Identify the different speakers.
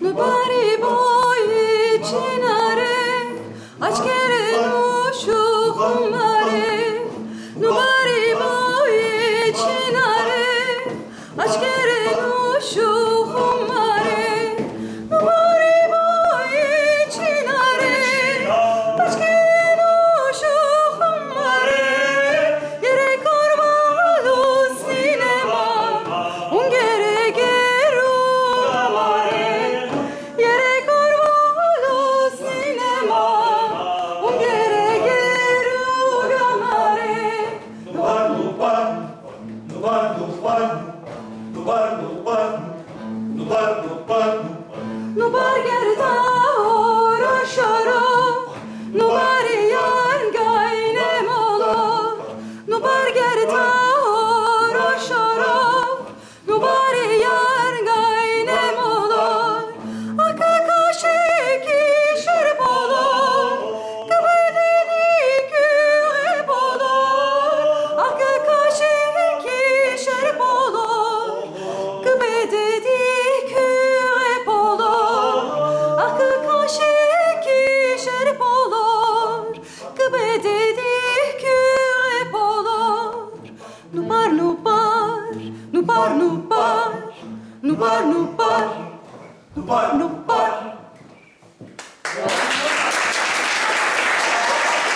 Speaker 1: Nubari boy çinare aç gel.
Speaker 2: no bar, no bar, no bar, no bar.
Speaker 1: bar, no bar, no bar, no bar, no bar, no bar.